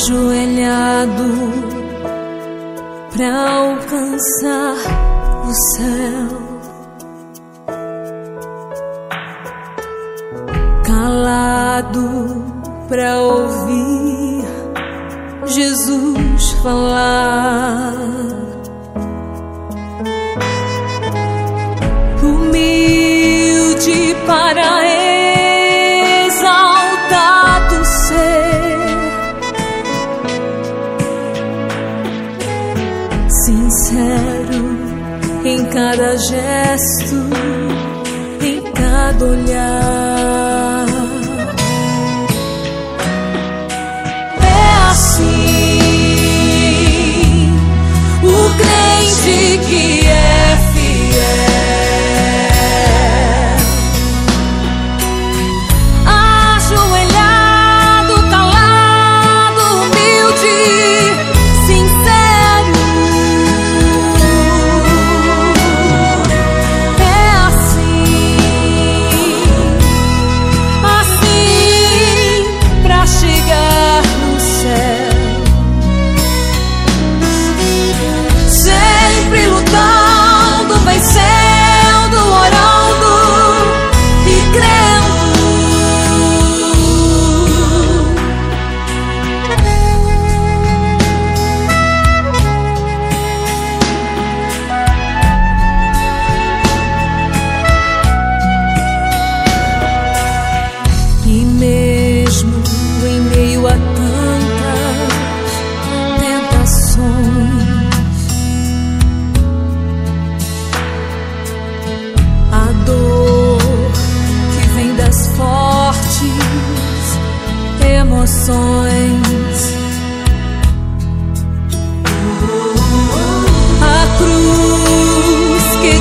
ajoelhado para alcançar o céu. Calado para ouvir Jesus falar. Humilde para gesto, em cada olhar.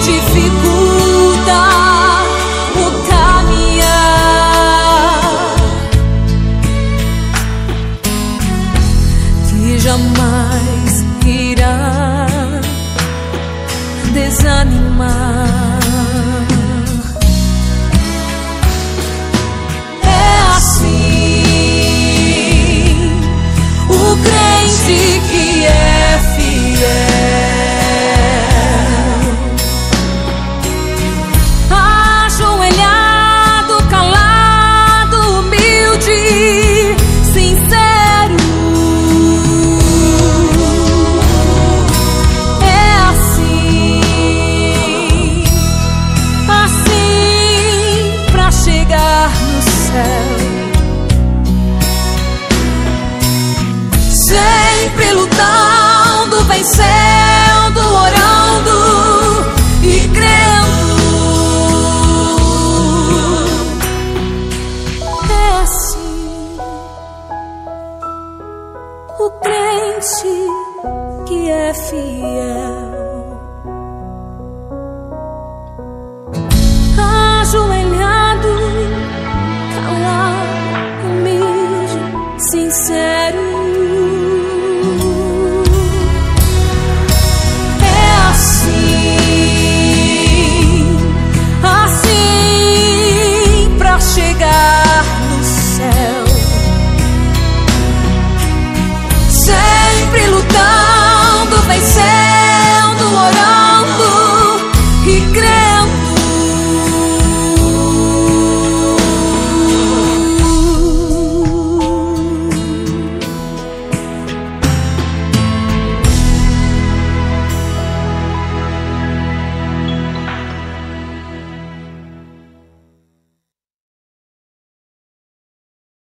Dificulta o caminhar, que jamais irá desanimar. que é fiel. Ajoelhado, calado, humilde, sincero.